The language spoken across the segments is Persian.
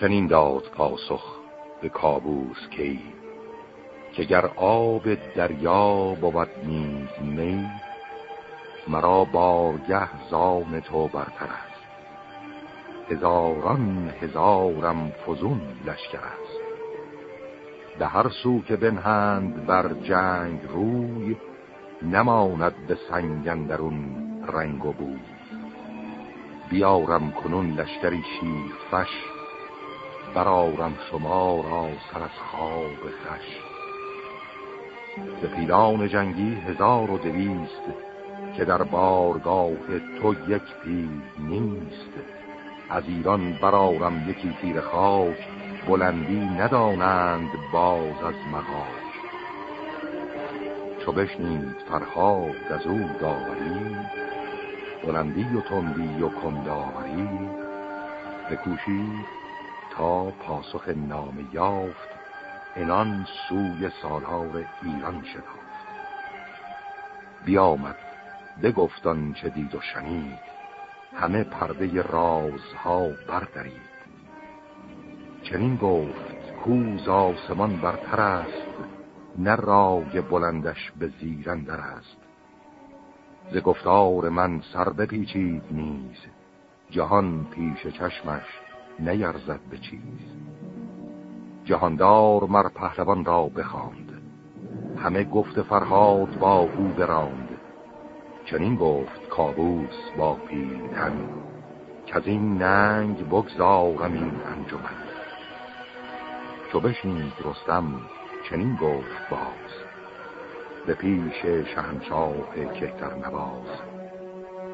چنین داد پاسخ به کابوس کی که گر آب دریا بود نیز می مرا بارگه زان تو برتر است. هزاران هزارم فزون لشکر است. به هر سو که بنهند بر جنگ روی نماند به سنگندرون رنگ و بوی. بیارم کنون لشکری شیرفش برارم شما را سر از خواب خش به پیلان جنگی هزار و دویست که در بارگاه تو یک پیل نیست. از ایران برارم یکی تیر خاک بلندی ندانند باز از مغاک. چو بشنید فرهاد از او داوری بلندی و تندی و کنداوری بکوشید تا پاسخ نام یافت انان سوی سالار ایران شتافت بیامد بگفتان چه دید و شنید همه پرده رازها بردارید چنین گفت کوز آسمان برتر است نه رای بلندش به زیرندر است. ز گفتار من سر بپیچید نیز جهان پیش چشمش نیرزد به چیز. جهاندار مر پهلوان را بخواند. همه گفت فرهاد با او براند. چنین گفت کابوس با پیلتن که از این ننگ بگذارم این انجمن. چو بشنید رستم چنین گفت باز. به پیش شهنشاه کهتر نواز.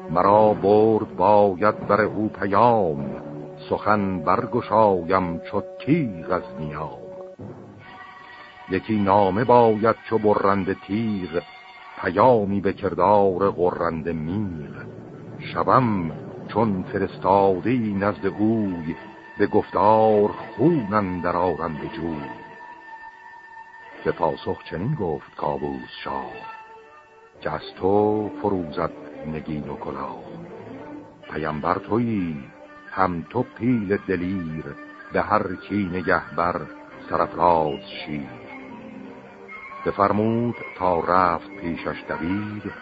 مرا برد باید بر او پیام سخن برگشایم چو تیغ از نیام. یکی نامه باید چو برند تیغ پیامی به کردار غرند میغ شبم چون فرستادی نزد اوی به گفتار خونن در آرم به جوی. به پاسخ چنین گفت کابوس شاه که از تو فروزد نگین و کلاه. پیمبر تویی هم تو پیل دلیر به هر کی نگه بر سرفراز شیر. بفرمود تا رفت پیشش دبیر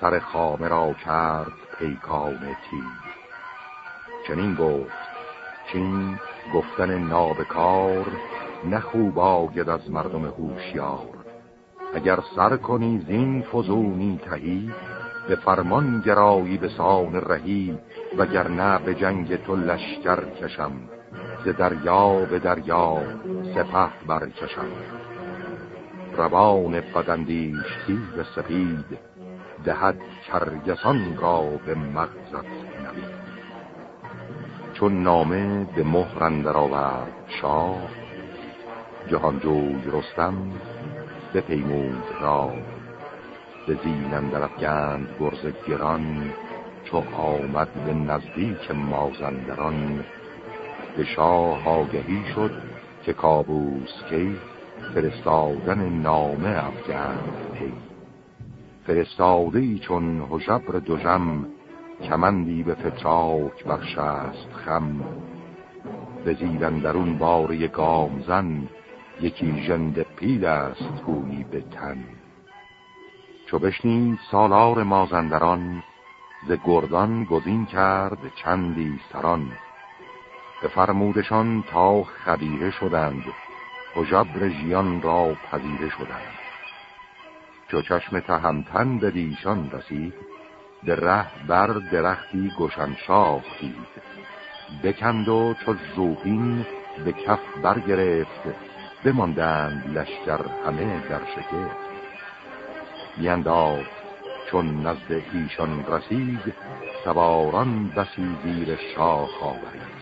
سر خامه را کرد پیکان تیر. چنین گفت چین گفتن نابکار نخوب آگد از مردم هوشیار. اگر سر کنی زین فزونی تهی به فرمان گرایی به سان رهی وگرنه به جنگ تو لشکر کشم. ز دریا به دریا سپه برکشم. روان بدندیش تیز سپید دهد کرگسان را به مغزت نمید چون نامه به مهرندر آورد شاه جهانجوی رستم به پیمود را به زینم گند گرز گران چو آمد به نزدیک مازندران. به شاه آگهی شد که کابوس کی فرستادن نامه افگند پی فرستاده چون حجبر دوژم کمندی به فتراک برشست خم. به درون باره گامزن یکی جند پیل است گویی به تن. چو بشنید سالار مازندران ز گردان گزین کرد چندی سران. به فرمودشان تا خبیره شدند جبر ژیان را پذیره شدند. چو چشم تهمتن به دیشان رسید به ره بر درختی گشن دید. بکند و چو زوبین به کف برگرفت بماندند لشکر همه در شکفت. بینداخت. چون نزد ایشان رسید سواران بسی زیر شاه آورید.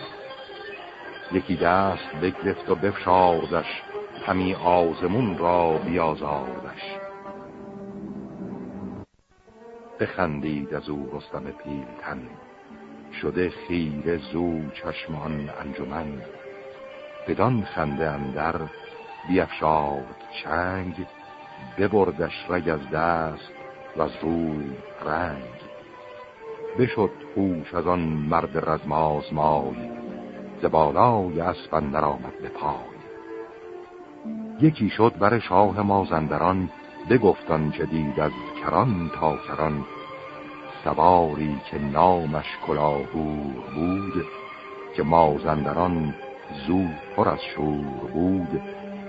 یکی دست بگرفت و بفشاردش همی آزمون را بیازاردش بخندید از او رستم پیلتن. شده خیر زو چشمان انجمن. بدان خنده اندر بیفشارد چنگ ببردش رگ از دست و از روی رنگ. بشد خوش از آن مرد رزماز مای زبالای اسبندر آمد به پای. یکی شد بر شاه مازندران بگفتان چه دید از کران تا کران. سواری که نامش کلاهور بود که مازندران زو پر از شور بود.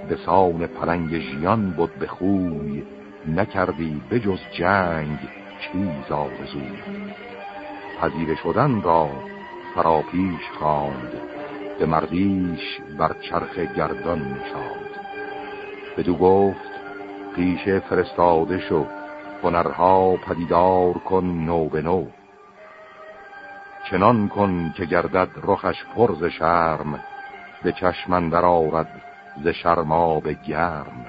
به سان پلنگ ژیان بود به خوی نکردی بجز جنگ چیز آرزو پذیر شدن را فراپیش خواند به مردیش بر چرخ گردان نشاند. بدو گفت پیش فرستاده شو هنرها پدیدار کن نو به نو. چنان کن که گردد رخش پرز شرم به چشمن در آرد ز شرماب گرم.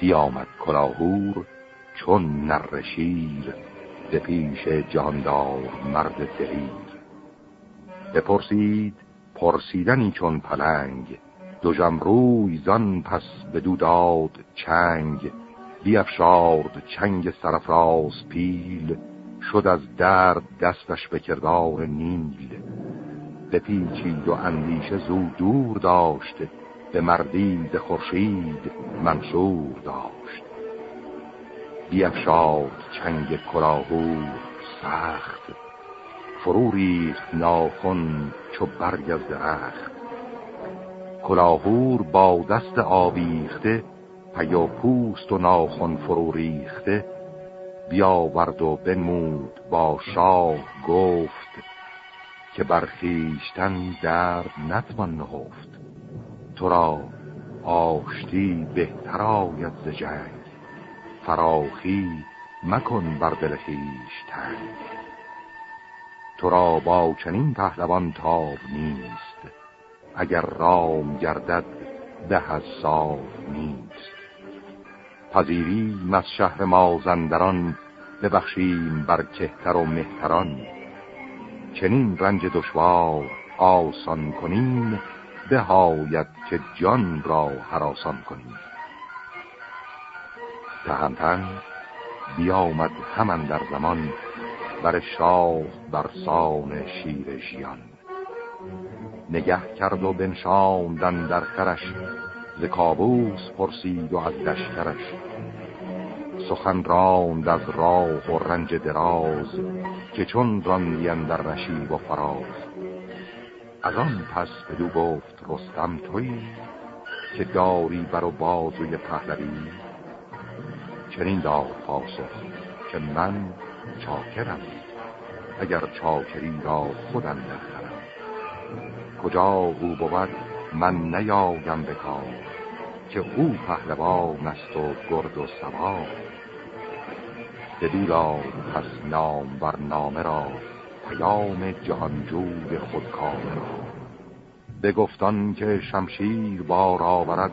بیامد کلاهور چون نر شیر به پیش جاندار مرد دلیر. بپرسید پرسیدنی چون پلنگ دو روی زن پس به داد چنگ. بیافشارد چنگ سرفراز پیل شد از درد دستش به کردار نیل. بپیچید و اندیشه زود دور داشت. به مردید خورشید منصور داشت. بیافشارد چنگ کلاهور سخت. فرو ریخت ناخن چو برگ از درخت. کلاهور با دست آویخته پیا پوست و ناخن فرو ریخته. بیاورد و بنمود با شاه گفت که برخیشتن درد نتوان نهفت. تو را آشتی بهتر آید ز جنگ. فراخی مکن بر دل تو را با چنین پهلوان تاب نیست اگر رام گردد ده از نیست. پذیری از شهر مازندران ببخشیم بر کهتر و مهتران. چنین رنج دشوار آسان کنیم بهاید که جان را حراسان کنیم. تهمتن بیامد همان در زمان بر شاه برسان شیر ژیان نگه کرد و بنشاندن در خرش ز کابوس پرسید و از دشترش سخن راند از راه و رنج دراز که چون راندین در نشیب و فراز. از آن پس بدو گفت رستم توی که داری بر و بازوی پهلوی. چنین دار پاسخ که من چاکرم اگر چاکری را خودم نخرم کجا او بود من نیایم بکار که او پهلوان است و گرد و سوار. بدو پس نام بر نامه را پیام جهانجوی خودکامه را. بگفتان که شمشیر بار آورد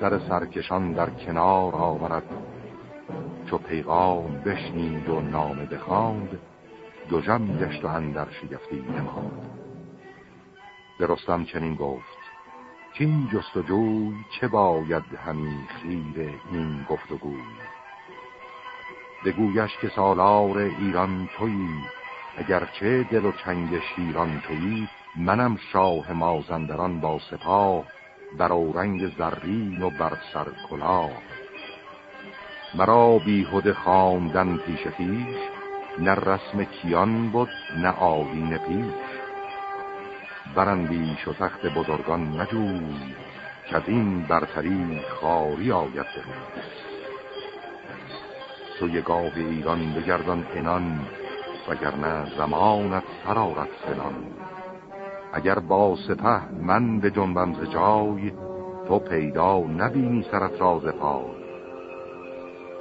سر سرکشان در کنار آورد. چو پیغام بشنید و نامه بخواند دو جم گشت و اندر شگفتی نماند. به رستم چنین گفت چین جستجوی چه باید همی خیر این گفتگوی؟ بگویش که سالار ایران تویی. اگرچه دل و چنگ شیران تویی منم شاه مازندران با سپاه بر رنگ زرین و بر سر کلاه. مرا بیهده خواندن پیش خیش نه رسم کیان بود نه آدین پیش. برندیش و تخت بزرگان مجوی که این برتری خاری آید روز سوی گاه ایران بگردان انان وگرنه زمانت سرارت سنان اگر با سپه من به جنبم ز جای تو پیدا نبینی سرت راز پای.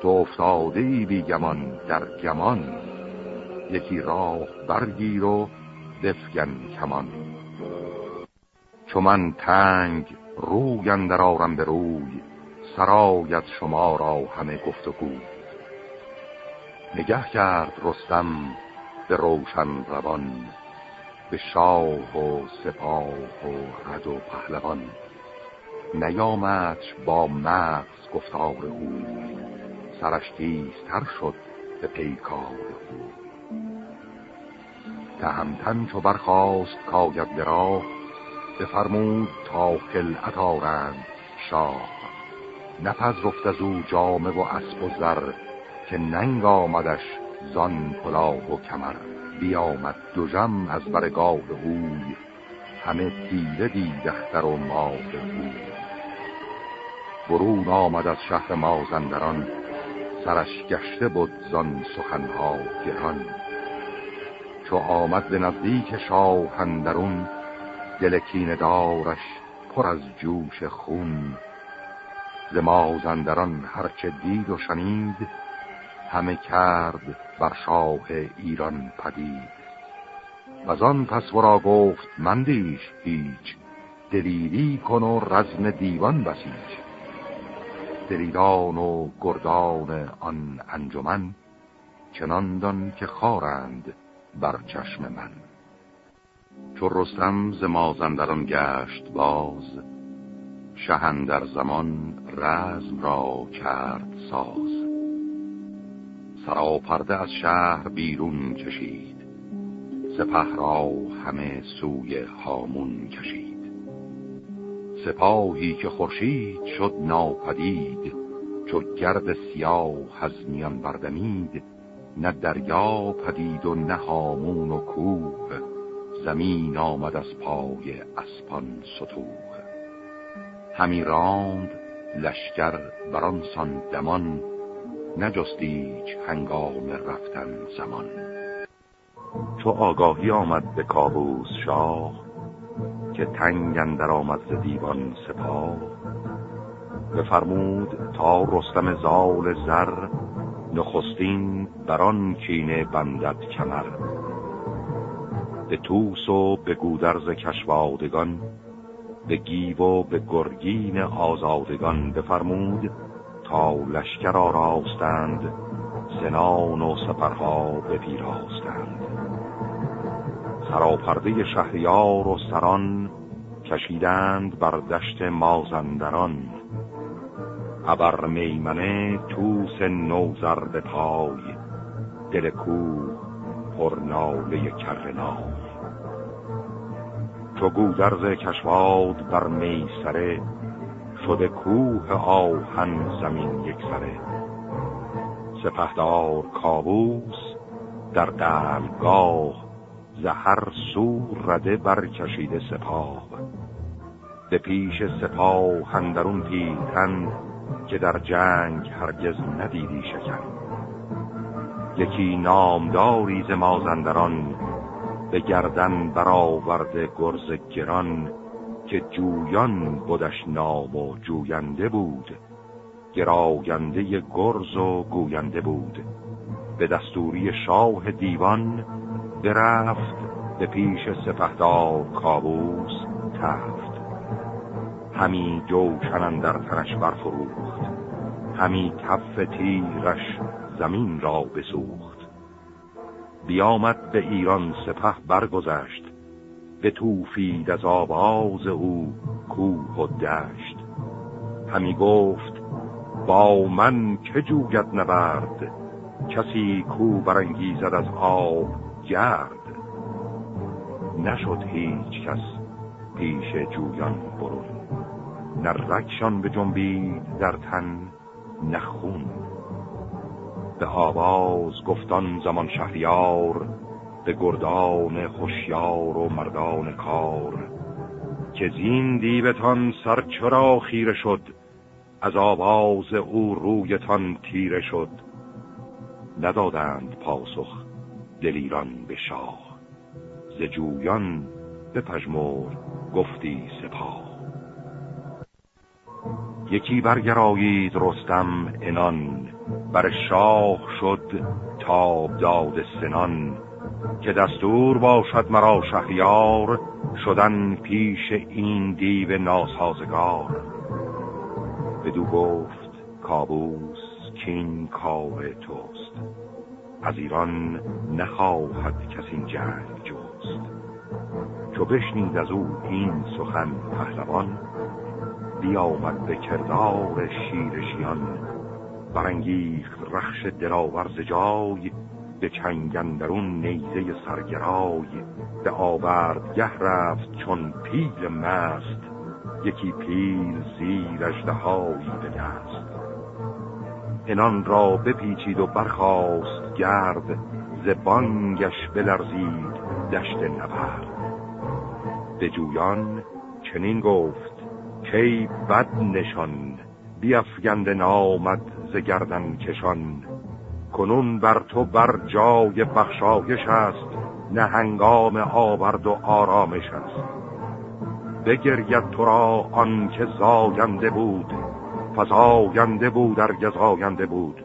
تو افتاده ای بی گمان در گمان یکی راه برگیر و دفگن کمان. چو من تنگ روی اندر آرم به روی سرایت شما را همه گفت و گوی. نگه کرد رستم به روشن روان به شاه و سپاه و رد و پهلوان. نیامدش با مغز گفتار او سرش تیزتر شد به پیکار او. تهمتن چو برخواست کاید به بفرمود تا خلعت آرند شاه. رفت از او جامه و اسب و زر که ننگ آمدش زان کلاه و کمر بیامد دو جم از برگاه اوی همه تیره دیدختر و ماه اوی برون آمد از شهر مازندران سرش گشته بود زان سخنها گران. چو آمد به نزدیک شاهندرون دل دارش پر از جوش خون. ز مازندران هرچه دید و شنید همه کرد بر شاه ایران پدید. و آن پس ورا گفت مندیش هیچ دلیری کن و رزم دیوان بسیج. دلیران و گردان آن انجمن چنان دان که خارند بر چشم من. چو رستم ز مازندران گشت باز شهن در زمان رزم را کرد ساز. سراپرده از شهر بیرون کشید سپه را همه سوی هامون کشید. سپاهی که خورشید شد ناپدید چو گرد سیاه از میان بردمید نه دریا پدید و نه هامون و کوه زمین آمد از پای اسپان ستوه. همی راند لشکر بران سان دمان نجستیچ هنگام رفتن زمان. چو آگاهی آمد به کابوس شاه که تنگ اندر آمد ز دیوان سپاه. بفرمود تا رستم زال زر نخستین بران کینه بندد کمر. به توس و به گودرز کشوادگان به گیو و به گرگین آزادگان بفرمود لشکر آراستند سنان و سپرها بپیراستند. سراپرده شهریار و سران کشیدند بر دشت مازندران. ابر میمنه توس نوزر به پای دل کوه پرناله کرنای چو گودرز کشواد بر میسره شده کوه آهن زمین یک سره. سپهدار کابوس در دلگاه زهر سو رده برکشیده سپاه. به پیش سپاه هندرون پیتن که در جنگ هرگز ندیدی شکن. یکی نامداری ز مازندران به گردن برآورده گرز گران که جویان بودش نام و جوینده بود گراینده گرز و گوینده بود. به دستوری شاه دیوان برفت به پیش سپهدار کابوس تفت. همی جوشن در تنش برفروخت همی کف تیرش زمین را بسوخت. بیامد به ایران سپه برگذشت به توفید از آواز او کوه و دشت. همی گفت با من که جوید نبرد کسی کو برانگیزد از آب گرد. نشد هیچ کس پیش جویان برون. نه رکشان به جنبید در تن نخون به آواز گفتان زمان شهریار به گردان خوشیار و مردان کار که زین دیوتان سر چرا خیره شد از آواز او رویتان تیره شد. ندادند پاسخ دلیران به شاه ز جویان به پژمرد گفتی سپاه. یکی برگرایید رستم انان بر شاه شد تاب داد سنان. که دستور باشد مرا شهریار شدن پیش این دیو ناسازگار. بدو گفت کابوس کین کار توست. از ایران نخواهد کسی جنگ جوست چو بشنید از او این سخن پهلوان بیامد به کردار شیرشیان برانگیخت رخش دلاور ز جای به چنگندرون نیزه سرگرای به آوردگه رفت چون پیل مست یکی پیل زیر اجدهایی به دست. انان را بپیچید و برخاست گرد زبانگش بلرزید دشت نبرد. به جویان چنین گفت کی بد نشان بیافگند نامد ز گردن کشان. کنون بر تو بر جای بخشایش است نه هنگام آورد و آرامش است. بگرید تو را آن که زاینده بود فزاینده بود در گزاینده بود.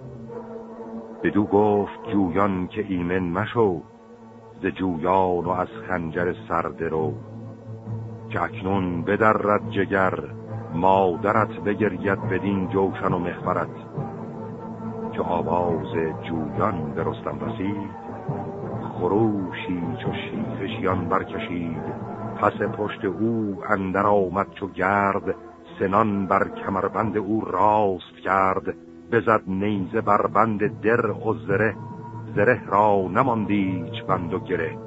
بدو گفت جویان که ایمن مشو ز جویان و از خنجر سرده رو که اکنون بدرد جگر مادرت بگرید بدین جوشن و مخبرت که آواز جویان به رستم رسید خروشی چو شیخشیان برکشید. پس پشت او اندر آمد چو گرد سنان بر کمربند او راست کرد. بزد نیزه بر بند در و زره زره را نماندیچ بند و گره.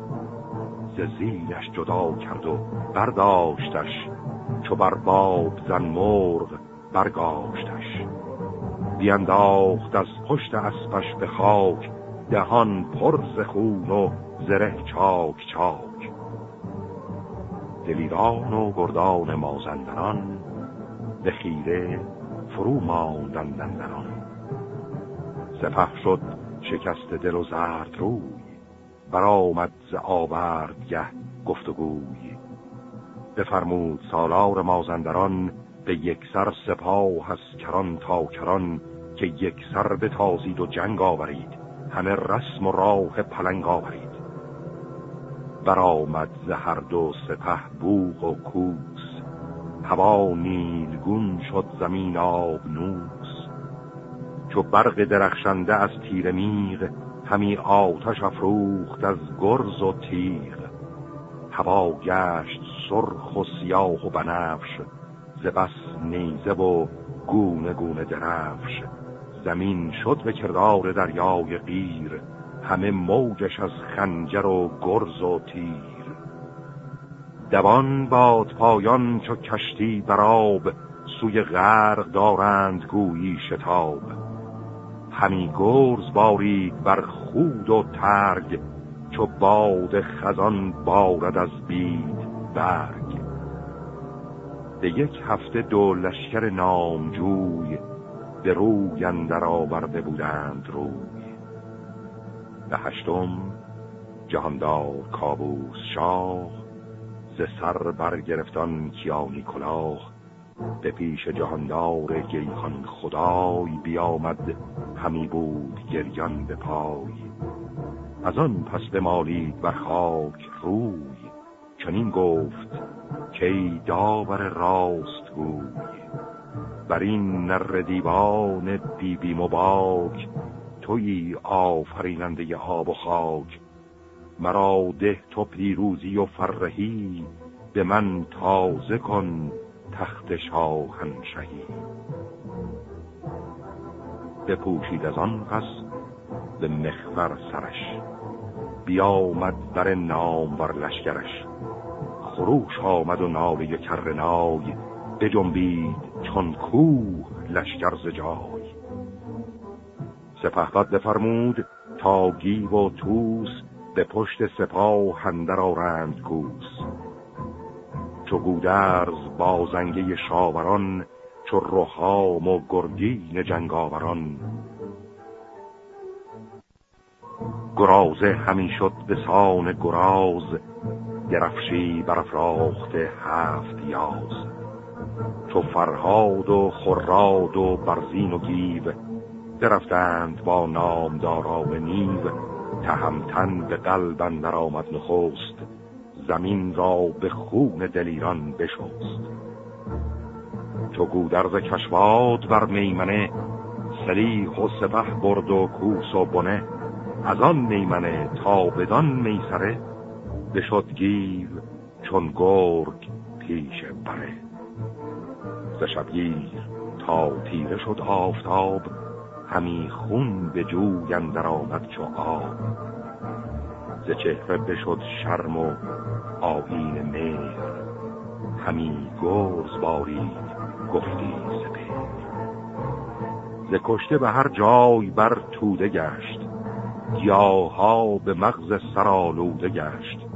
زیرش جدا کرد و برداشتش چو بر باب زن مرغ برگاشتش. بینداخت از پشت اسبش به خاک دهان پرز خون و زره چاک چاک. دلیران و گردان مازندران به خیره فرو ماندندندران سپه شد شکست دل و زرد روی برآمد ز آوردگه گفتگوی. بفرمود سالار مازندران به یک سر سپاه از کران تا کران که یک سر بتازید و جنگ آورید. همه رسم و راه پلنگ آورید. برآمد ز هر دو سپه بوغ و کوس. هوا نیلگون شد زمین آب نوس. چو برق درخشنده از تیر میغ همی آتش افروخت از گرز و تیغ. هوا گشت سرخ و سیاه و بنفش ز بس نیزه و گونه گونه درفش. زمین شد به کردار دریای غیر همه موجش از خنجر و گرز و تیر. دوان باد پایان چو کشتی براب سوی غرق دارند گویی شتاب. همی گرز بارید بر خود و ترگ چو باد خزان بارد از بید برگ. به یک هفته دو لشکر نامجوی به روی اندر آورده بودند روی. به هشتم جهاندار کابوس شاه ز سر برگرفتان کیانی کلاه به پیش جهاندار گیهان خدای بیامد همی بود گریان به پای. از آن پس مالید بر خاک روی. چنین گفت که داور راست گوی؟ بر این نر دیوان بی بی مباک توی آفریننده آب و خاک. مرا ده تو پیروزی و فرهی به من تازه کن تخت شاهنشهی. بپوشید از آن پس به مخفر سرش بیامد بر نام بر لشکرش. خروش آمد و ناله کرنای بجنبید چون کوه لشکر ز جای. سپهبد بفرمود تا گیو و توس به پشت سپاه هندر آرند کوس. چو گودرز بازنگه شاوران چو روحام و گردین جنگاوران. گرازه همین شد به سان گراز درفشی برافراخت هفت یاز. چو فرهاد و خراد و برزین و گیو درفتند با نامداران نیو تهمتن به قلب اندر آمد نخست زمین را به خون دلیران بشست. چو گودرز کشواد بر میمنه سلیح و سپه برد و کوس و بنه از آن میمنه تا بدان میسره بشد گیو چون گرگ پیش بره. ز شبگیر تا تیره شد آفتاب همی خون به جوی در آمد چو آب. ز چهره بشد شرم و آیین مهر همی گرز بارید گفتی سپه ز کشته به هر جای بر توده گشت گیاها به مغز سرالوده گشت.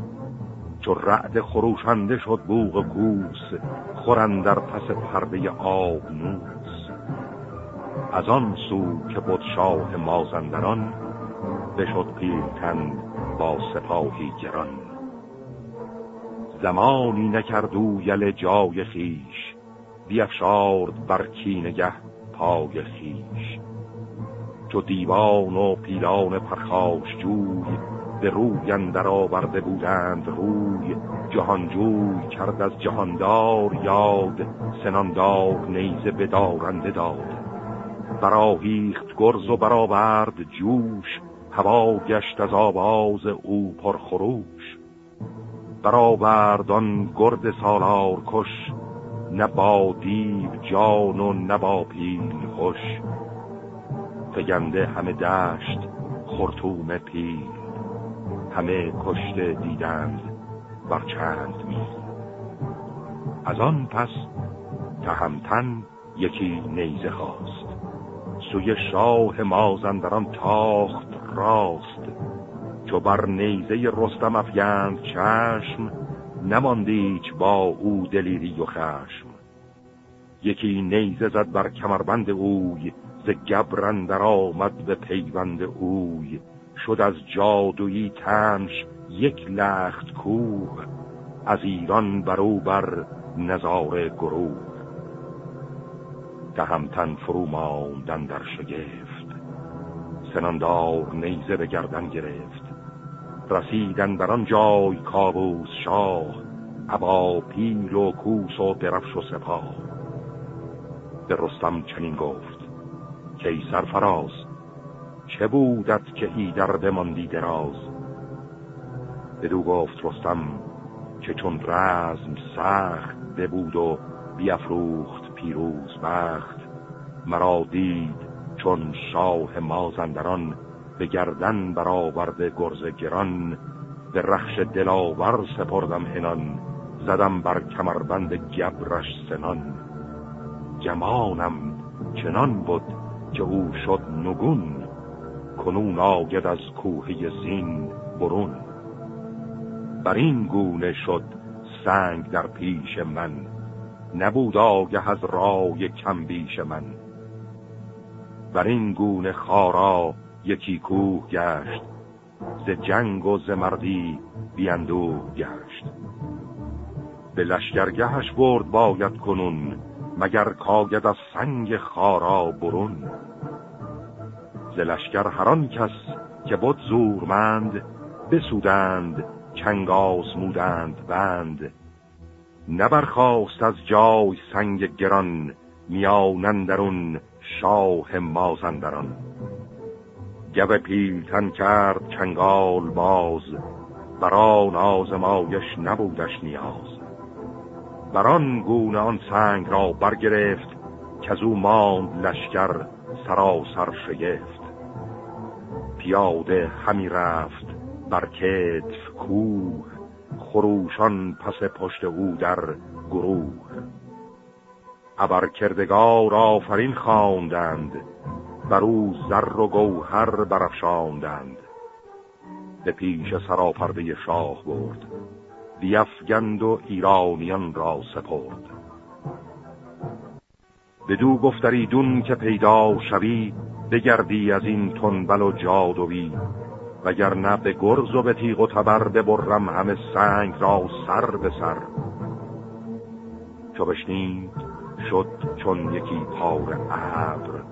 چو رعد خروشنده شد بوغ گوس خورن در پس پرده آب نوس. از آن سو که بود شاه مازندران بشد پیلتن با سپاهی گران. زمانی نکردو یل جای خیش بیفشارد بر کینگه پای خیش چو دیوان و پیلان پرخاش جوی به روی اندر آورده بودند روی جهانجوی کرد از جهاندار یاد سناندار نیزه بدارنده داد. براهیخت گرز و برآورد جوش هوا گشت از آواز او پرخروش. برآورد آن گرد سالار کش نه با دیو جان و نه با پیل خوش. فگنده همه دشت خرطوم پیل. همه کشته دیدند بر چند می از آن پس تهمتن یکی نیزه خواست. سوی شاه مازندران تاخت راست. چو بر نیزه رستم افیند چشم نماندیچ با او دلیری و خشم. یکی نیزه زد بر کمربند اوی ز گبرن در آمد به پیوند اوی. شد از جادویی تنش یک لخت کوه از ایران برو بر نظاره گروه. تهمتن فرو ماندن در شگفت سناندار نیزه به گردن گرفت. رسیدن بر آن جای کابوس شاه ابا پیل و کوس و درفش و سپاه. به رستم چنین گفت که سرفراز چه بودت که ایدر بماندی دراز؟ بدو گفت رستم که چون رزم سخت ببود و بیافروخت پیروز بخت مرا دید چون شاه مازندران به گردن برآورده گرز گران به رخش دلاور سپردم هنان زدم بر کمربند گبرش سنان. جمانم چنان بود که او شد نگون. کنون آگد از کوه زین برون. بر این گونه شد سنگ در پیش من. نبود آگه از رای کم بیش من. بر این گونه خارا یکی کوه گشت. ز جنگ و ز مردی بیندوه گشت. به لشگرگهش برد باید کنون مگر کاگد از سنگ خارا برون. ز لشکر هران کس که بود زورمند بسودند چنگ آسمودند بند. نبرخواست از جای سنگ گران میانندرون شاه مازندران. گو پیلتن کرد چنگال باز بران آزمایش نبودش نیاز. بران گونه آن سنگ را برگرفت که از او ماند لشکر سراسر شگفت. پیاده همی رفت. بر کتف کوه خروشان پس پشت او در گروه. ابر کردگار آفرین خواندند. بر او زر و گوهر برافشاندند. به پیش سراپرده شاه برد. بیفگند و ایرانیان را سپرد. بدو گفتری دون که پیدا شوی بگردی از این تنبل و جادوی وگرنه به گرز و به تیغ و تبر ببرم همه سنگ را سر به سر. چو شد چون یکی پار ابر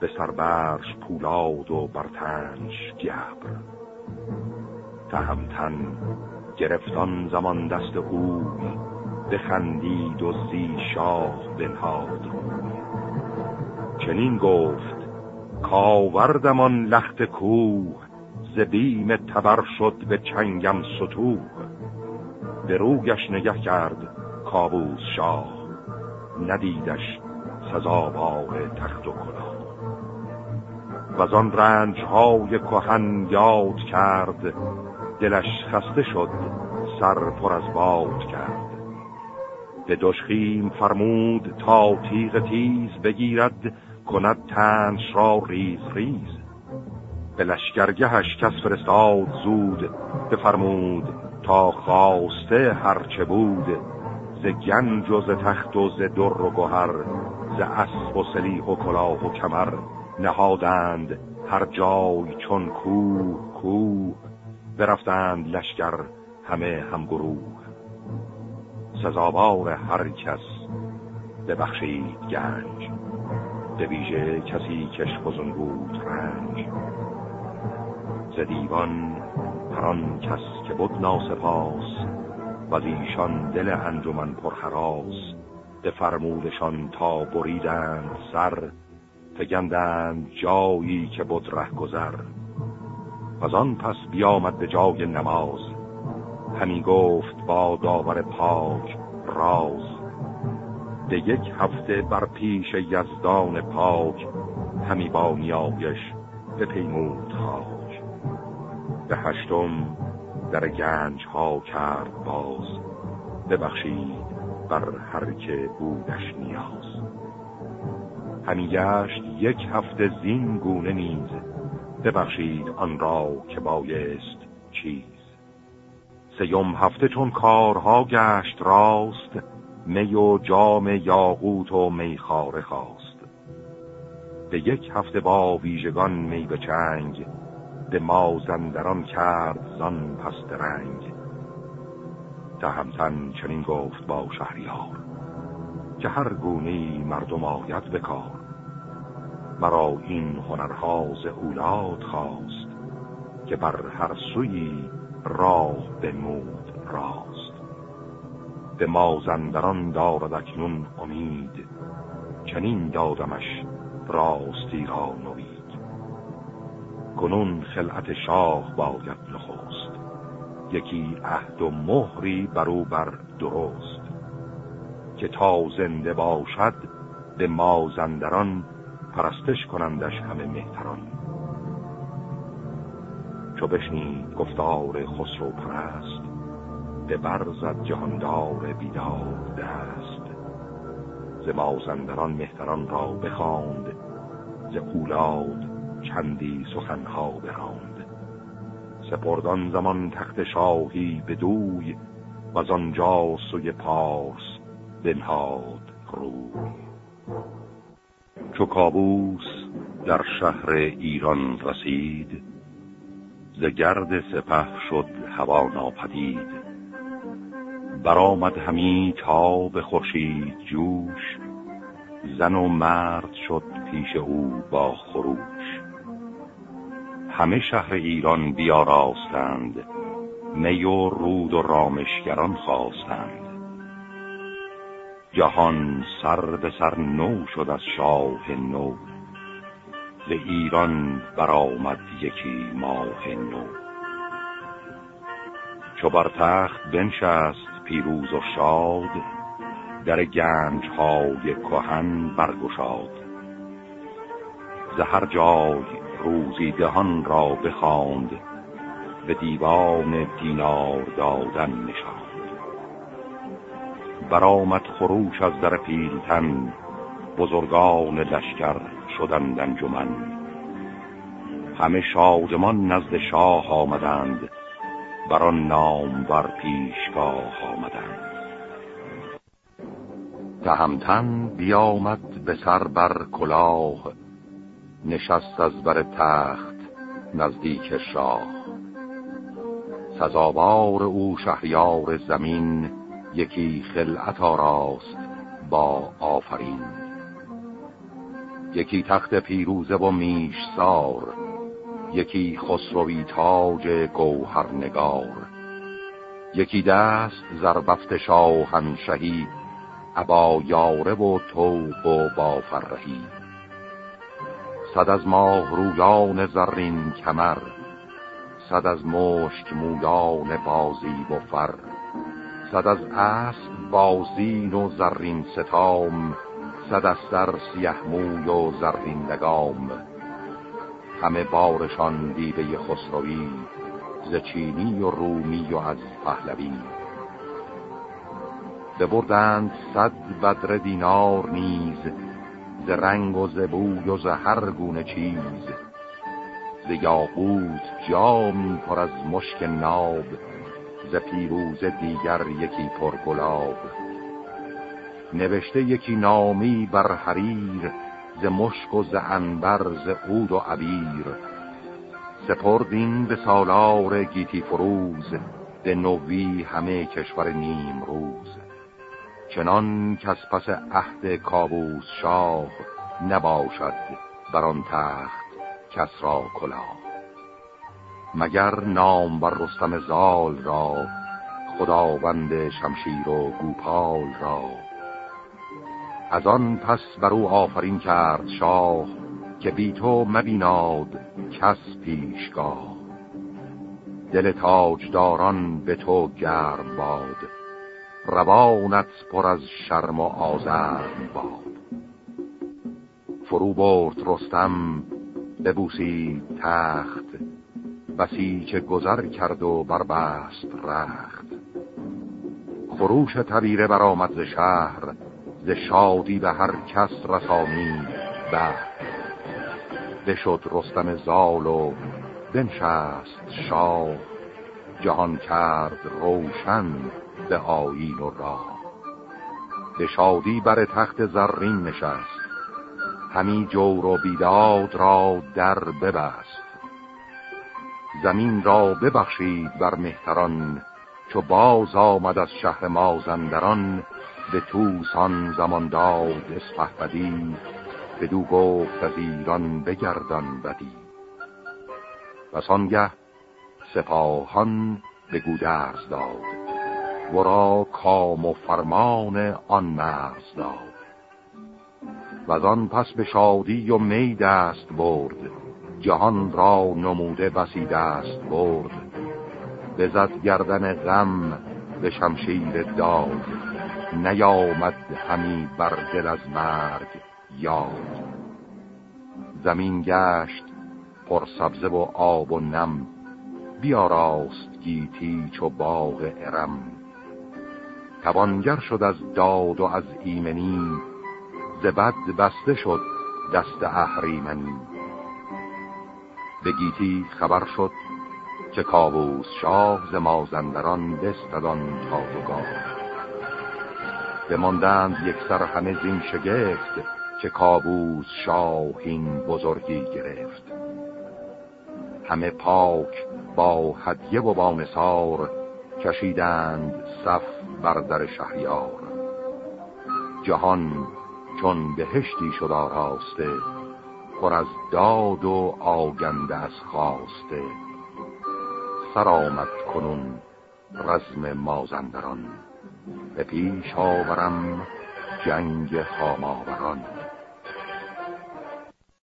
به سربرش پولاد و برتنش گبر. تهمتن گرفتان زمان دست اوی بخندید و زی شاه بنهاد. چنین گفت کاوردمان لخت کوه ز بیم تبر شد به چنگم ستوه. به روگش نگه کرد کابوس شاه ندیدش سزاوار تخت و کلاه. و آن رنج های کهن یاد کرد دلش خسته شد سر پر از باد کرد. به دشخیم فرمود تا تیغ تیز بگیرد کند تنش را ریز ریز. به لشگرگهش کس فرستاد زود بفرمود تا خواسته هرچه بود. ز گنج و ز تخت و ز در و گهر ز اسب و سلیح و کلاه و کمر نهادند هر جای چون کوه کوه. برفتند لشکر همه همگروه سزاوار هر کس ببخشید گنج. به ویژه کسی کش بزن بود رنج. ز دیوان هران کس که بود ناسپاس و ایشان دل انجمن پرحراس فرمودشان تا بریدند سر فگندند جایی که بود ره گذر. و آن پس بیامد به جای نماز. همین گفت با داور پاک راز. به یک هفته بر پیش یزدان پاک همی با نیایش به پیمود خاک. به هشتم در گنج ها کرد باز ببخشید بر هر که بودش نیاز. همی گشت یک هفته زین گونه نیز ببخشید آن را که بایست چیز. سیوم هفته چون کارها گشت راست می و جام یاقوت و میخاره خواست. به یک هفته با ویژگان می به چنگ به مازندران کرد زان پست رنگ. تهمتن چنین گفت با شهریار که هر گونه مردم آید بکار مرا این هنرها ز اولاد خواست که بر هر سوی راه بمود راست. به مازندران دارد اکنون امید. چنین دادمش راستی را نوید. کنون خلعت شاه باید نخست. یکی عهد و مهری برو بر درست. که تا زنده باشد به مازندران پرستش کنندش همه مهتران. چو بشنید گفتار خسرو پرست به برزد جهاندار بیدار دست. ز مازندران مهتران را بخواند ز اولاد چندی سخنها براند. سپردان زمان تخت شاهی به دوی و آنجا سوی پارس بنهاد روی. چو کابوس در شهر ایران رسید ز گرد سپه شد هوا ناپدید. برآمد همی به خورشید جوش. زن و مرد شد پیش او با خروش. همه شهر ایران بیاراستند می و رود و رامشگران خواستند. جهان سر به سر نو شد از شاه نو. ز ایران برآمد یکی ماه نو. چو بر تخت بنشست پیروز و شاد در گنج های کهن برگشاد. ز هر جای روزی دهان را بخواند به دیوان دینار دادن نشاند. برآمد خروش از در پیلتن بزرگان لشکر شدند انجمن. همه شادمان نزد شاه آمدند بر آن نام بر پیشگاه آمدند تهمتن بیامد به سر بر کلاه نشست از بر تخت نزدیک شاه. سزاوار او شهریار زمین یکی خلعت آراست با آفرین. یکی تخت پیروزه و میش سار یکی خسروی تاج گوهر نگار یکی دست زربفت شاهنشهی ابا یاره و توق و با فرهی صد از ماه رویان زرین کمر صد از مشک مویان بازی و فر صد از اسب بازین و زرین ستام صد از سر سیه موی و زرین لگام همه بارشان دیده خسروی ز چینی و رومی و از پهلوی. ببردند صد بدر دینار نیز ز رنگ و ز و ز هر گونه چیز. ز یاقوت جامی پر از مشک ناب ز پیروز دیگر یکی پر گلاب نوشته یکی نامی بر حریر ز مشک و ز انبر ز عود و عبیر. سپردین به سالار گیتی فروز به نوی همه کشور نیم روز چنان کس پس عهد کابوس شاه نباشد بر آن تخت کس را کلاه. مگر نام بر رستم زال را خداوند شمشیر و گوپال را از آن پس بر او آفرین کرد شاه که بی تو مبیناد کس پیشگاه. دل تاجداران به تو گرم باد روانت پر از شرم و آزرم باد. فرو برد رستم ببوسید تخت بسی که گذر کرد و بربست رخت. خروش تبیره برآمد ز شهر ز شادی به هر کس رسانید به. بشد رستم زال و بنشست شاه. جهان کرد روشن به آیین و راه. به شادی بر تخت زرین نشست. همی جور و بیداد را در ببست. زمین را ببخشید بر مهتران چو باز آمد از شهر مازندران به توسان زمان داد اسپهبدی بدو گفت از ایران بگردان بدی. و سانگه سپاهان به گودرز داد ورا کام و فرمان آن مرز داد. و آن پس به شادی و می دست برد جهان را نموده بسی دست برد. بزد گردن غم به شمشیر داد. نیامد همی بر دل از مرگ یاد. زمین گشت پر سبزه و آب و نم بیاراست گیتی چو باغ ارم. توانگر شد از داد و از ایمنی ز بد بسته شد دست اهریمنی. به گیتی خبر شد که کاووس شاه ز مازندران بستدان تازگاه بماندند یک سر همه زین شگفت که کابوس شاه این بزرگی گرفت. همه پاک با هدیه و با نصار کشیدند صف بر در شهریار. جهان چون بهشتی شد آراسته پر از داد و آگنده از خواسته. سر آمد کنون رزم مازندران. به پیش آورم جنگ خاماوران.